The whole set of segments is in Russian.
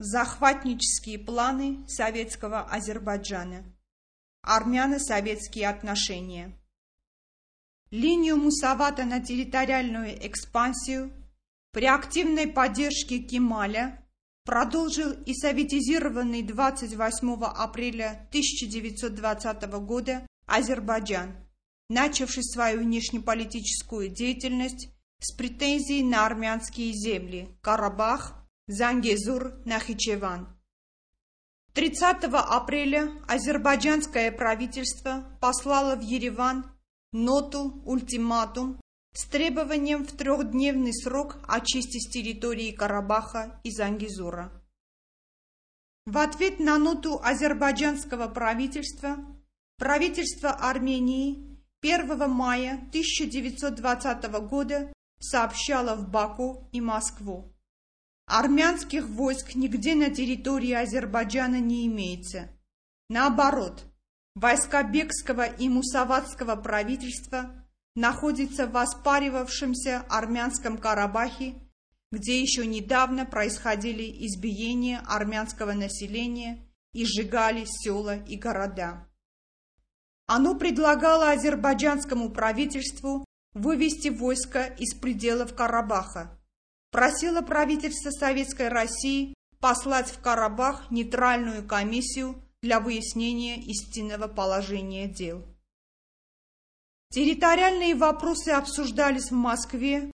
Захватнические планы советского Азербайджана. Армяно-советские отношения. Линию Мусавата на территориальную экспансию при активной поддержке Кемаля продолжил и советизированный 28 апреля 1920 года Азербайджан, начавший свою внешнеполитическую деятельность с претензией на армянские земли Карабах, Зангезур, Нахичеван. 30 апреля азербайджанское правительство послало в Ереван ноту ультиматум с требованием в трехдневный срок очистить территории Карабаха и Зангезура. В ответ на ноту азербайджанского правительства правительство Армении 1 мая 1920 года сообщало в Баку и Москву. Армянских войск нигде на территории Азербайджана не имеется. Наоборот, войска Бекского и Мусаватского правительства находятся в оспаривавшемся армянском Карабахе, где еще недавно происходили избиения армянского населения и сжигали села и города. Оно предлагало азербайджанскому правительству вывести войско из пределов Карабаха, просила правительство Советской России послать в Карабах нейтральную комиссию для выяснения истинного положения дел. Территориальные вопросы обсуждались в Москве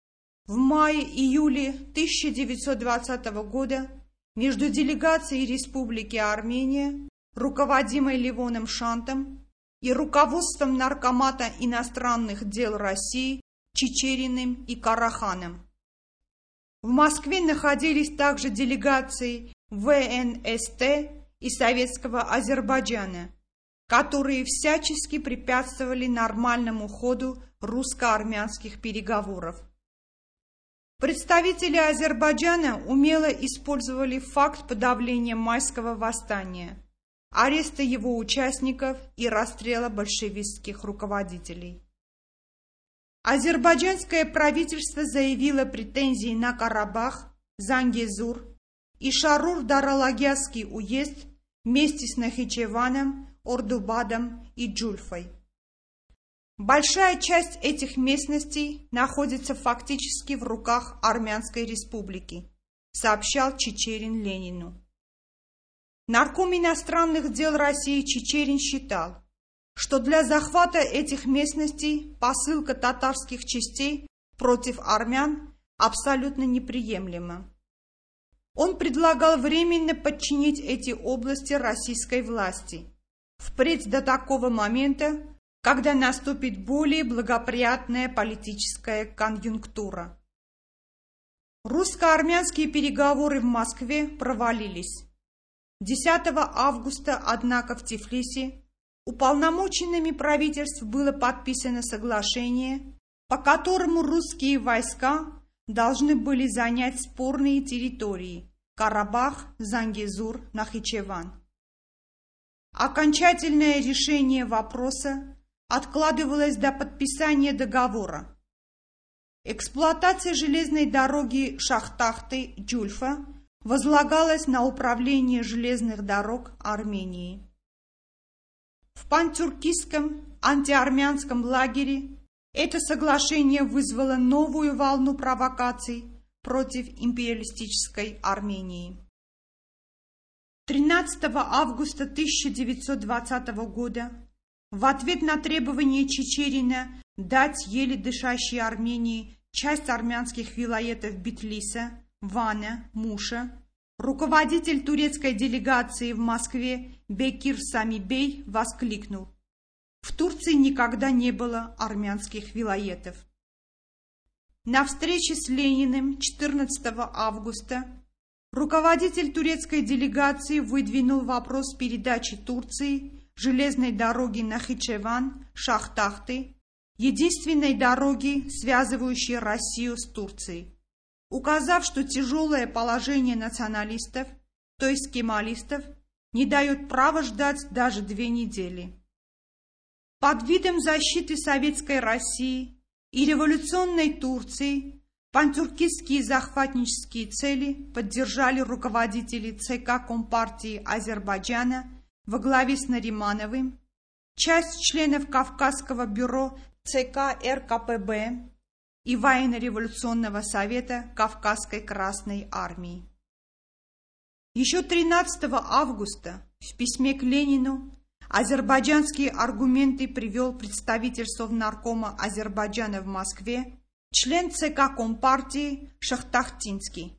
в мае-июле 1920 года между делегацией Республики Армения, руководимой Ливоном Шантом, и руководством Наркомата иностранных дел России Чечериным и Караханом. В Москве находились также делегации ВНСТ и Советского Азербайджана, которые всячески препятствовали нормальному ходу русско-армянских переговоров. Представители Азербайджана умело использовали факт подавления майского восстания, ареста его участников и расстрела большевистских руководителей. Азербайджанское правительство заявило претензии на Карабах, Зангезур и Шарур-Даралагяский уезд вместе с Нахичеваном, Ордубадом и Джульфой. Большая часть этих местностей находится фактически в руках Армянской республики, сообщал Чечерин Ленину. Нарком иностранных дел России Чечерин считал, что для захвата этих местностей посылка татарских частей против армян абсолютно неприемлема. Он предлагал временно подчинить эти области российской власти, впредь до такого момента, когда наступит более благоприятная политическая конъюнктура. Русско-армянские переговоры в Москве провалились. 10 августа, однако, в Тифлисе Уполномоченными правительств было подписано соглашение, по которому русские войска должны были занять спорные территории Карабах, Зангезур, Нахичеван. Окончательное решение вопроса откладывалось до подписания договора. Эксплуатация железной дороги Шахтахты-Джульфа возлагалась на управление железных дорог Армении. Пантюркистском антиармянском лагере это соглашение вызвало новую волну провокаций против империалистической Армении. 13 августа 1920 года в ответ на требование Чечерина дать еле дышащей Армении часть армянских вилоетов Битлиса, Вана, Муша, Руководитель турецкой делегации в Москве Бекир Самибей воскликнул. В Турции никогда не было армянских вилоетов. На встрече с Лениным 14 августа руководитель турецкой делегации выдвинул вопрос передачи Турции железной дороги Нахичеван, Шахтахты, единственной дороги, связывающей Россию с Турцией указав, что тяжелое положение националистов, то есть кемалистов, не дает права ждать даже две недели. Под видом защиты Советской России и революционной Турции Пантюркистские захватнические цели поддержали руководители ЦК Компартии Азербайджана во главе с Наримановым, часть членов Кавказского бюро ЦК РКПБ и Военно-революционного совета Кавказской Красной Армии. Еще 13 августа в письме к Ленину азербайджанские аргументы привел представитель Совнаркома Азербайджана в Москве, член ЦК Компартии Шахтахтинский.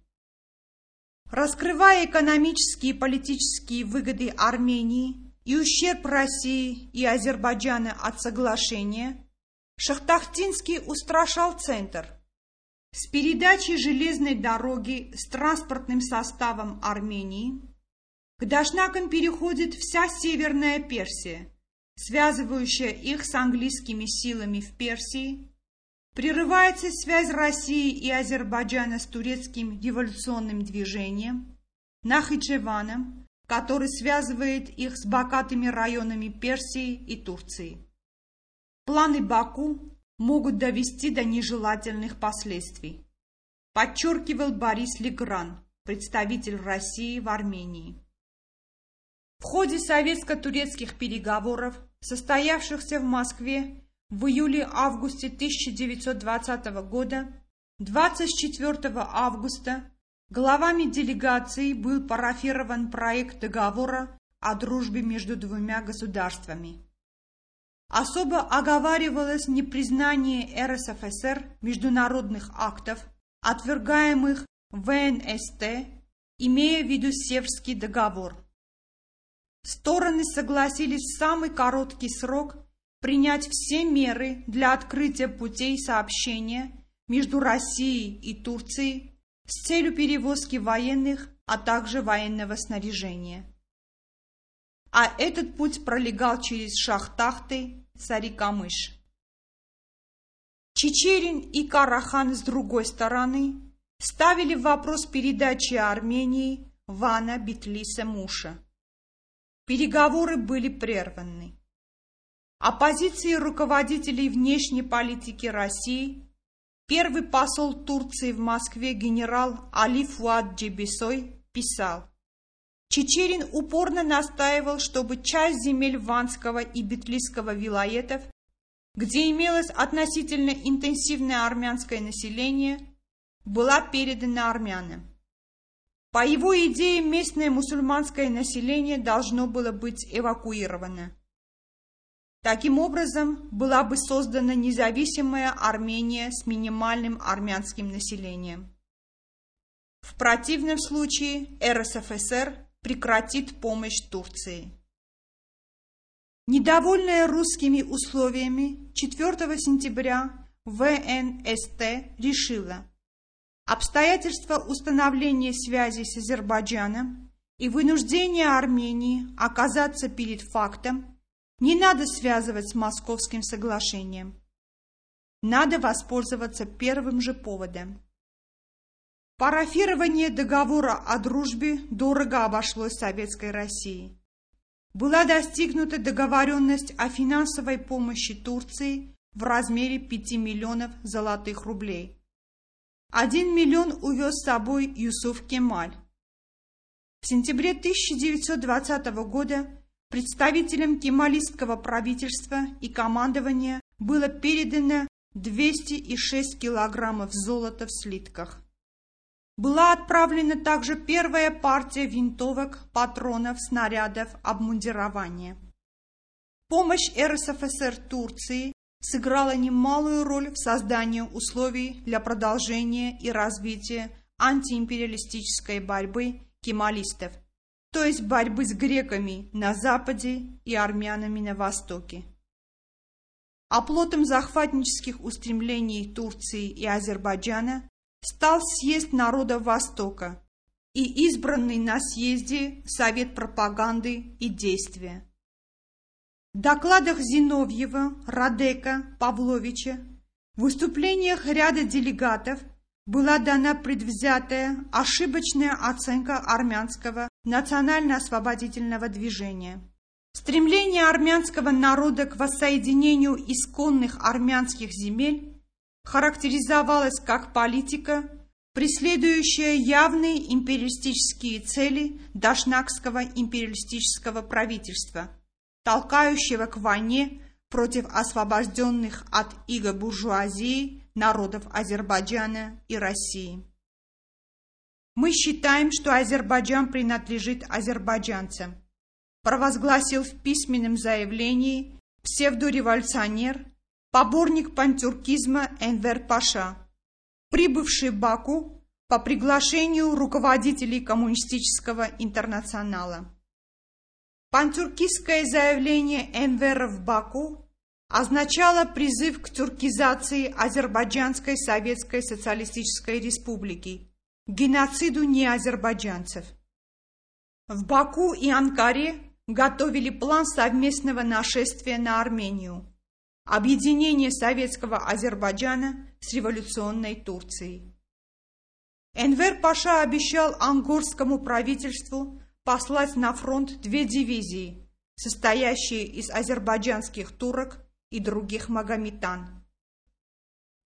Раскрывая экономические и политические выгоды Армении и ущерб России и Азербайджана от соглашения, Шахтахтинский устрашал Центр – с передачей железной дороги с транспортным составом Армении к Дашнакам переходит вся Северная Персия, связывающая их с английскими силами в Персии, прерывается связь России и Азербайджана с турецким революционным движением, Нахичеваном, который связывает их с богатыми районами Персии и Турции. Планы Баку могут довести до нежелательных последствий, подчеркивал Борис Легран, представитель России в Армении. В ходе советско-турецких переговоров, состоявшихся в Москве в июле-августе 1920 года, 24 августа главами делегации был парафирован проект договора о дружбе между двумя государствами. Особо оговаривалось непризнание РСФСР международных актов, отвергаемых ВНСТ, имея в виду Севский договор. Стороны согласились в самый короткий срок принять все меры для открытия путей сообщения между Россией и Турцией с целью перевозки военных, а также военного снаряжения. А этот путь пролегал через Шахтахты, Сарикамыш. Чечерин и Карахан с другой стороны ставили вопрос передачи Армении Вана Бетлиса Муша. Переговоры были прерваны. Оппозиции руководителей внешней политики России первый посол Турции в Москве генерал Али Фуад Джебесой писал Чечерин упорно настаивал, чтобы часть земель Ванского и Бетлийского вилоетов, где имелось относительно интенсивное армянское население, была передана армянам. По его идее, местное мусульманское население должно было быть эвакуировано. Таким образом, была бы создана независимая Армения с минимальным армянским населением. В противном случае РСФСР прекратит помощь Турции. Недовольная русскими условиями 4 сентября ВНСТ решила обстоятельства установления связи с Азербайджаном и вынуждения Армении оказаться перед фактом не надо связывать с Московским соглашением. Надо воспользоваться первым же поводом. Парафирование договора о дружбе дорого обошлось Советской России. Была достигнута договоренность о финансовой помощи Турции в размере 5 миллионов золотых рублей. Один миллион увез с собой Юсуф Кемаль. В сентябре 1920 года представителям кемалистского правительства и командования было передано 206 килограммов золота в слитках. Была отправлена также первая партия винтовок, патронов, снарядов, обмундирования. Помощь РСФСР Турции сыграла немалую роль в создании условий для продолжения и развития антиимпериалистической борьбы кемалистов, то есть борьбы с греками на западе и армянами на востоке. Оплотом захватнических устремлений Турции и Азербайджана стал съезд народа Востока и избранный на съезде Совет пропаганды и действия. В докладах Зиновьева, Радека, Павловича, в выступлениях ряда делегатов была дана предвзятая, ошибочная оценка армянского национально-освободительного движения. Стремление армянского народа к воссоединению исконных армянских земель характеризовалась как политика, преследующая явные империалистические цели дашнакского империалистического правительства, толкающего к войне против освобожденных от иго буржуазии народов Азербайджана и России. Мы считаем, что Азербайджан принадлежит азербайджанцам, провозгласил в письменном заявлении псевдореволюционер, поборник пантюркизма Энвер Паша, прибывший в Баку по приглашению руководителей коммунистического интернационала. Пантюркистское заявление Энвера в Баку означало призыв к тюркизации Азербайджанской Советской Социалистической Республики, геноциду неазербайджанцев. В Баку и Анкаре готовили план совместного нашествия на Армению, объединение советского Азербайджана с революционной Турцией. Энвер Паша обещал ангорскому правительству послать на фронт две дивизии, состоящие из азербайджанских турок и других магометан.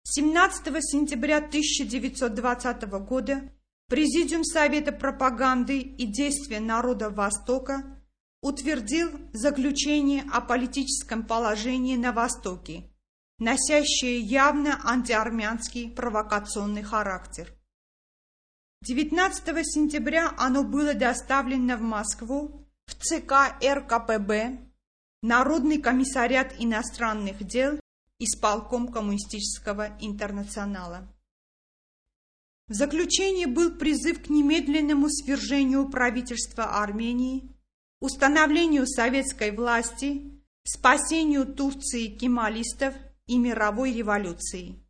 17 сентября 1920 года Президиум Совета пропаганды и действия народа Востока утвердил заключение о политическом положении на Востоке, носящее явно антиармянский провокационный характер. 19 сентября оно было доставлено в Москву в ЦК РКПБ, Народный комиссариат иностранных дел, исполком Коммунистического интернационала. В заключении был призыв к немедленному свержению правительства Армении, установлению советской власти, спасению Турции кемалистов и мировой революции.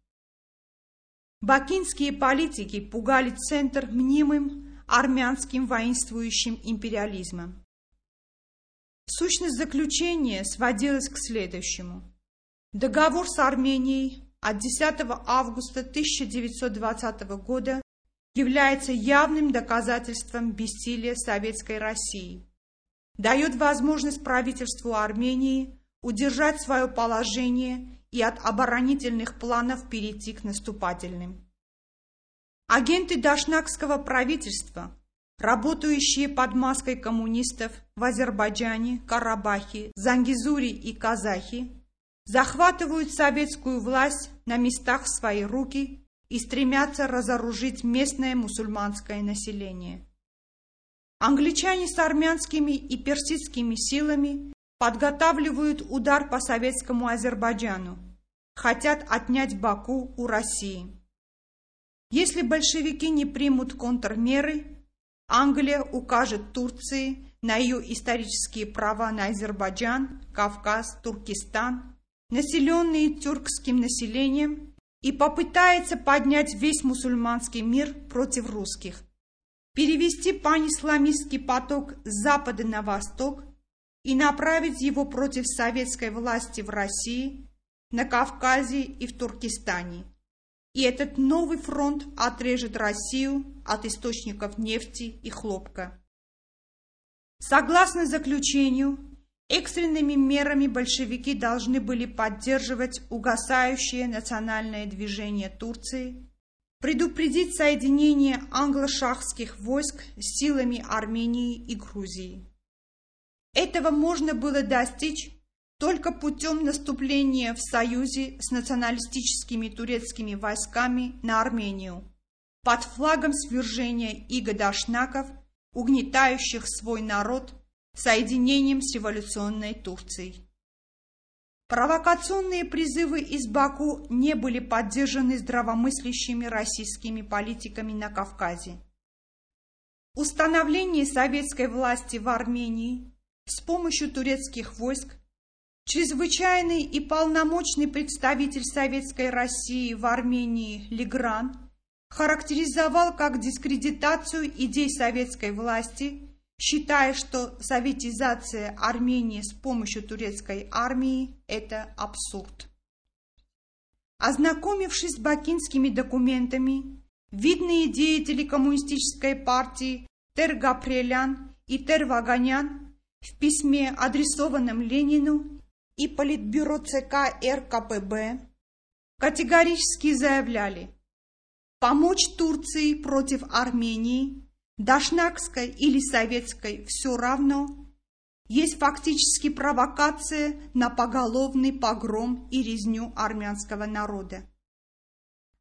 Бакинские политики пугали центр мнимым армянским воинствующим империализмом. Сущность заключения сводилась к следующему. Договор с Арменией от 10 августа 1920 года является явным доказательством бессилия Советской России дает возможность правительству Армении удержать свое положение и от оборонительных планов перейти к наступательным. Агенты Дашнакского правительства, работающие под маской коммунистов в Азербайджане, Карабахе, Зангизуре и Казахи, захватывают советскую власть на местах в свои руки и стремятся разоружить местное мусульманское население. Англичане с армянскими и персидскими силами подготавливают удар по советскому Азербайджану, хотят отнять Баку у России. Если большевики не примут контрмеры, Англия укажет Турции на ее исторические права на Азербайджан, Кавказ, Туркестан, населенные тюркским населением, и попытается поднять весь мусульманский мир против русских перевести панисламистский поток с запада на восток и направить его против советской власти в России, на Кавказе и в Туркестане. И этот новый фронт отрежет Россию от источников нефти и хлопка. Согласно заключению, экстренными мерами большевики должны были поддерживать угасающее национальное движение Турции – предупредить соединение англо-шахских войск с силами Армении и Грузии. Этого можно было достичь только путем наступления в союзе с националистическими турецкими войсками на Армению под флагом свержения иго дашнаков, угнетающих свой народ соединением с революционной Турцией. Провокационные призывы из Баку не были поддержаны здравомыслящими российскими политиками на Кавказе. Установление советской власти в Армении с помощью турецких войск, чрезвычайный и полномочный представитель Советской России в Армении Легран характеризовал как дискредитацию идей советской власти считая, что советизация Армении с помощью турецкой армии – это абсурд. Ознакомившись с бакинскими документами, видные деятели коммунистической партии Тер Гапрелян и Тер Ваганян в письме, адресованном Ленину и Политбюро ЦК РКПБ, категорически заявляли, помочь Турции против Армении, Дашнакской или Советской все равно, есть фактически провокация на поголовный погром и резню армянского народа.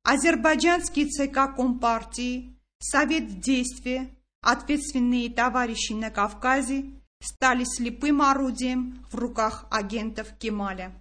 Азербайджанский ЦК Компартии, Совет действия, ответственные товарищи на Кавказе стали слепым орудием в руках агентов Кемаля.